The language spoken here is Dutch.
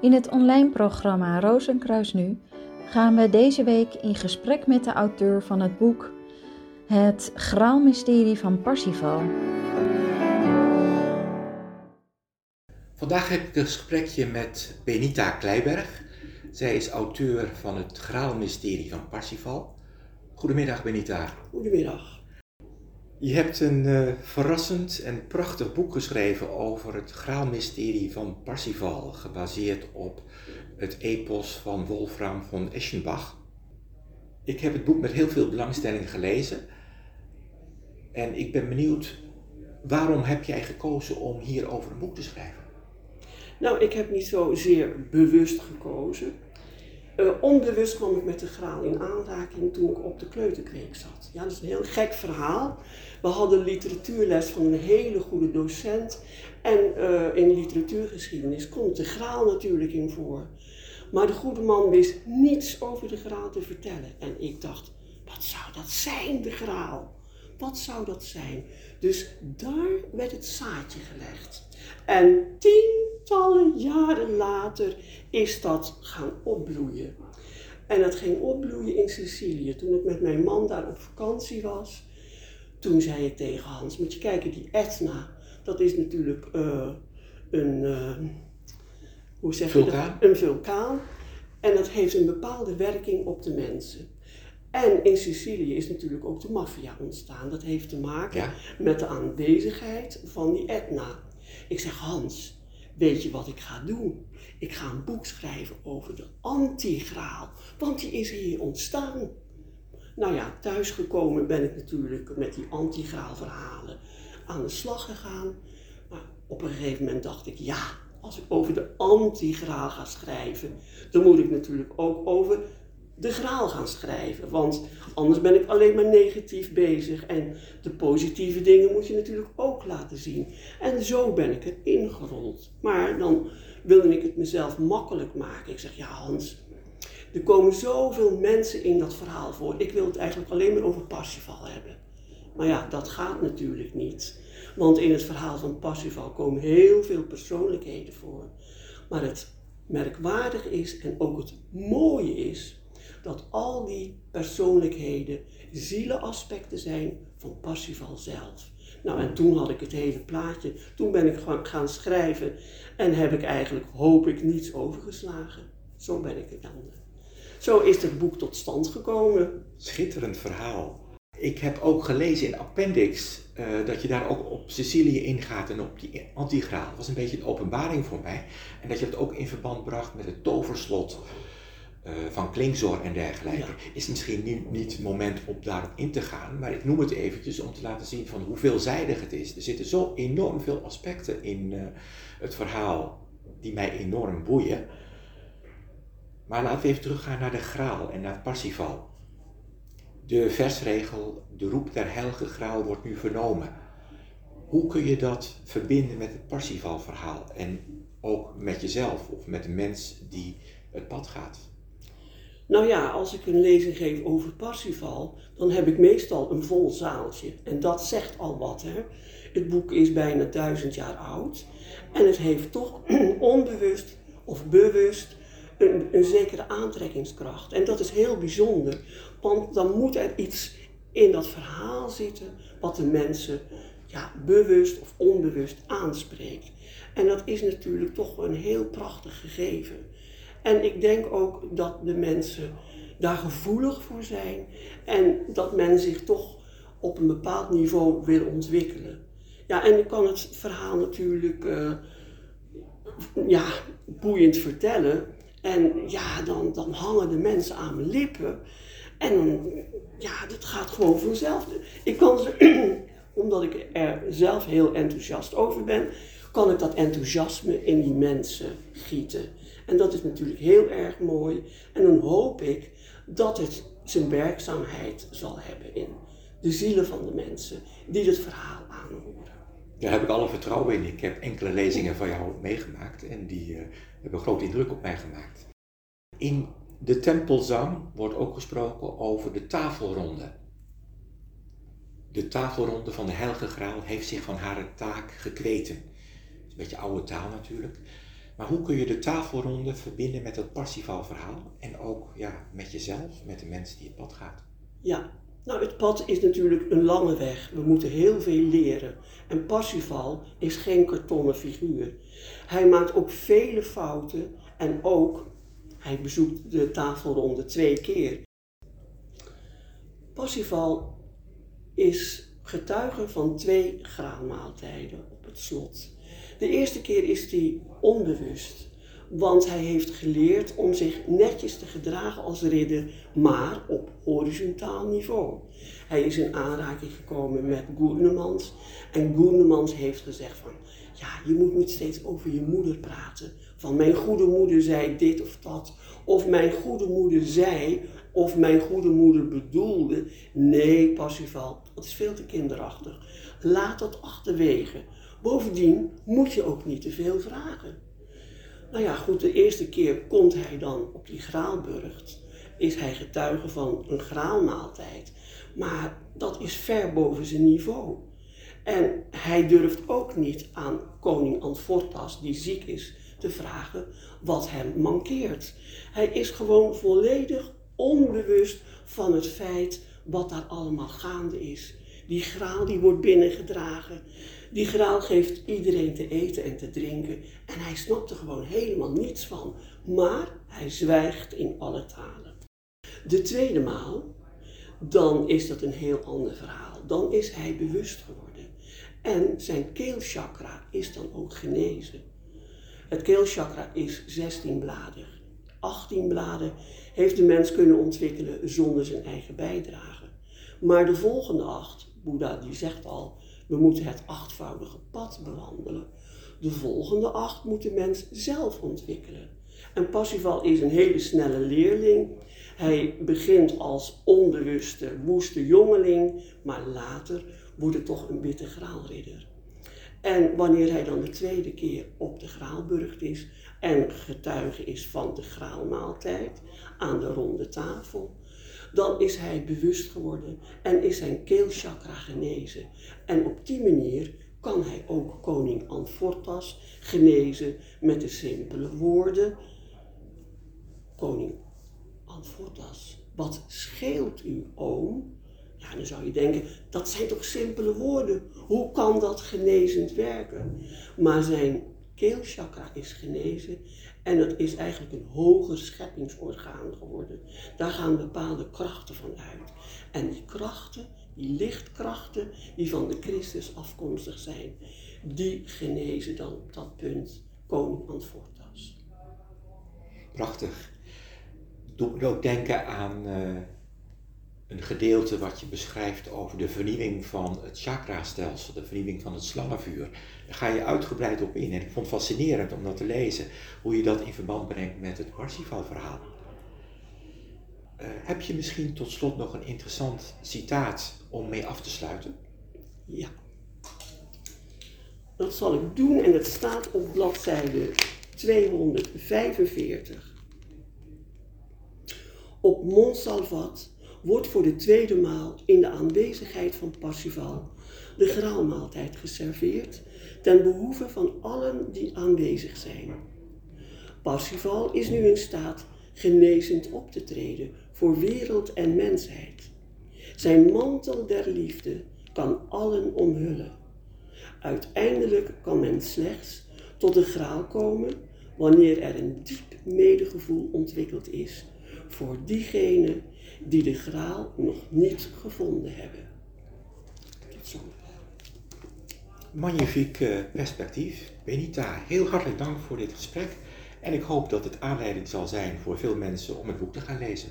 In het online programma Rozenkruis Nu gaan we deze week in gesprek met de auteur van het boek Het Graalmysterie van Parsifal. Vandaag heb ik een gesprekje met Benita Kleiberg. Zij is auteur van Het Graalmysterie van Parsifal. Goedemiddag Benita. Goedemiddag. Je hebt een uh, verrassend en prachtig boek geschreven over het graalmysterie van Parsifal, gebaseerd op het epos van Wolfram von Eschenbach. Ik heb het boek met heel veel belangstelling gelezen en ik ben benieuwd, waarom heb jij gekozen om hierover een boek te schrijven? Nou, ik heb niet zozeer bewust gekozen. Uh, onbewust kwam ik met de graal in aanraking toen ik op de kleuterkweek zat. Ja, dat is een heel gek verhaal. We hadden literatuurles van een hele goede docent. En uh, in literatuurgeschiedenis komt de graal natuurlijk in voor. Maar de goede man wist niets over de graal te vertellen. En ik dacht, wat zou dat zijn, de graal? Wat zou dat zijn? Dus daar werd het zaadje gelegd. En tientallen jaren later is dat gaan opbloeien. En het ging opbloeien in Sicilië. Toen ik met mijn man daar op vakantie was, toen zei ik tegen Hans, moet je kijken, die Etna, dat is natuurlijk uh, een, uh, hoe zeg vulkaan. je dat? Een vulkaan. En dat heeft een bepaalde werking op de mensen. En in Sicilië is natuurlijk ook de maffia ontstaan. Dat heeft te maken Ja. met de aanwezigheid van die Etna. Ik zeg, Hans, weet je wat ik ga doen? Ik ga een boek schrijven over de antigraal, want die is hier ontstaan. Nou ja, thuisgekomen ben ik natuurlijk met die antigraal verhalen aan de slag gegaan. Maar op een gegeven moment dacht ik, ja, als ik over de antigraal ga schrijven, dan moet ik natuurlijk ook over de graal gaan schrijven. Want anders ben ik alleen maar negatief bezig. En de positieve dingen moet je natuurlijk ook laten zien. En zo ben ik erin gerold. Maar dan wilde ik het mezelf makkelijk maken. Ik zeg, ja Hans, er komen zoveel mensen in dat verhaal voor. Ik wil het eigenlijk alleen maar over Parsifal hebben. Maar ja, dat gaat natuurlijk niet. Want in het verhaal van Parsifal komen heel veel persoonlijkheden voor. Maar het merkwaardig is en ook het mooie is dat al die persoonlijkheden zielenaspecten zijn van Parsifal zelf. Nou, en toen had ik het hele plaatje. Toen ben ik gaan schrijven en heb ik eigenlijk, hoop ik, niets overgeslagen. Zo ben ik er dan. Zo is het boek tot stand gekomen. Schitterend verhaal. Ik heb ook gelezen in Appendix uh, dat je daar ook op Sicilië ingaat en op die antigraal. Dat was een beetje een openbaring voor mij. En dat je het ook in verband bracht met het toverslot uh, van Klingzor en dergelijke. Ja. Is misschien nu niet het moment om daarop in te gaan, maar ik noem het eventjes om te laten zien van hoe veelzijdig het is. Er zitten zo enorm veel aspecten in uh, het verhaal die mij enorm boeien. Maar laten we even teruggaan naar de graal en naar Parsifal. De versregel, de roep der heilige graal wordt nu vernomen. Hoe kun je dat verbinden met het Parsifal verhaal en ook met jezelf of met de mens die het pad gaat? Nou ja, als ik een lezing geef over Parsifal, dan heb ik meestal een vol zaaltje. En dat zegt al wat. Hè? Het boek is bijna duizend jaar oud. En het heeft toch onbewust of bewust een, een, zekere aantrekkingskracht. En dat is heel bijzonder, want dan moet er iets in dat verhaal zitten wat de mensen ja, bewust of onbewust aanspreekt. En dat is natuurlijk toch een heel prachtig gegeven. En ik denk ook dat de mensen daar gevoelig voor zijn en dat men zich toch op een bepaald niveau wil ontwikkelen. Ja, en ik kan het verhaal natuurlijk uh, ja, boeiend vertellen. En ja, dan, dan hangen de mensen aan mijn lippen. En ja, dat gaat gewoon vanzelf. Ik kan ze, omdat ik er zelf heel enthousiast over ben, kan ik dat enthousiasme in die mensen gieten. En dat is natuurlijk heel erg mooi. En dan hoop ik dat het zijn werkzaamheid zal hebben in de zielen van de mensen die het verhaal aanhoren. Daar heb ik alle vertrouwen in. Ik heb enkele lezingen van jou meegemaakt en die uh, hebben grote indruk op mij gemaakt. In de tempelzang wordt ook gesproken over de tafelronde. De tafelronde van de Heilige Graal heeft zich van haar taak gekweten. Dat beetje oude taal natuurlijk. Maar hoe kun je de tafelronde verbinden met het Parsifal verhaal en ook ja, met jezelf, met de mensen die het pad gaat? Ja, nou het pad is natuurlijk een lange weg. We moeten heel veel leren. En Parsifal is geen kartonnen figuur. Hij maakt ook vele fouten en ook, hij bezoekt de tafelronde twee keer. Parsifal is getuige van twee graalmaaltijden op het slot. De eerste keer is hij onbewust, want hij heeft geleerd om zich netjes te gedragen als ridder, maar op horizontaal niveau. Hij is in aanraking gekomen met Goernemans en Goernemans heeft gezegd van, ja, je moet niet steeds over je moeder praten. Van mijn goede moeder zei dit of dat, of mijn goede moeder zei, of mijn goede moeder bedoelde. Nee, Parsifal, dat is veel te kinderachtig. Laat dat achterwege. Bovendien moet je ook niet te veel vragen. Nou ja, goed, de eerste keer komt hij dan op die graalburcht. Is hij getuige van een graalmaaltijd. Maar dat is ver boven zijn niveau. En hij durft ook niet aan koning Antfortas, die ziek is, te vragen wat hem mankeert. Hij is gewoon volledig onbewust van het feit wat daar allemaal gaande is. Die graal die wordt binnengedragen. Die graal geeft iedereen te eten en te drinken. En hij snapt er gewoon helemaal niets van. Maar hij zwijgt in alle talen. De tweede maal, dan is dat een heel ander verhaal. Dan is hij bewust geworden. En zijn keelchakra is dan ook genezen. Het keelchakra is 16 bladen. 18 bladen heeft de mens kunnen ontwikkelen zonder zijn eigen bijdrage. Maar de volgende acht, Die zegt al, we moeten het achtvoudige pad bewandelen. De volgende acht moet de mens zelf ontwikkelen. En Passival is een hele snelle leerling. Hij begint als onbewuste, woeste jongeling, maar later wordt het toch een witte graalridder. En wanneer hij dan de tweede keer op de graalburcht is en getuige is van de graalmaaltijd aan de ronde tafel, dan is hij bewust geworden en is zijn keelchakra genezen. En op die manier kan hij ook koning Anfortas genezen met de simpele woorden: Koning Anfortas, wat scheelt u, oom? Ja, dan zou je denken, dat zijn toch simpele woorden. Hoe kan dat genezend werken? Maar zijn keelchakra is genezen en het is eigenlijk een hoger scheppingsorgaan geworden. Daar gaan bepaalde krachten van uit. En die krachten, die lichtkrachten die van de Christus afkomstig zijn, die genezen dan op dat punt koning Antfortas. Prachtig. Doe ook denken aan uh, een gedeelte wat je beschrijft over de vernieuwing van het chakrastelsel, de vernieuwing van het slangenvuur. Daar ga je uitgebreid op in. En ik vond het fascinerend om dat te lezen, hoe je dat in verband brengt met het Parsifal-verhaal. Uh, heb je misschien tot slot nog een interessant citaat om mee af te sluiten? Ja. Dat zal ik doen en het staat op bladzijde 245. Op Montsalvat wordt voor de tweede maal in de aanwezigheid van Parsifal de graalmaaltijd geserveerd ten behoeve van allen die aanwezig zijn. Parsifal is nu in staat genezend op te treden voor wereld en mensheid. Zijn mantel der liefde kan allen omhullen. Uiteindelijk kan men slechts tot de graal komen wanneer er een diep medegevoel ontwikkeld is voor diegenen die de graal nog niet gevonden hebben. Tot zover. Magnifiek uh, perspectief. Benita, heel hartelijk dank voor dit gesprek. En ik hoop dat het aanleiding zal zijn voor veel mensen om het boek te gaan lezen.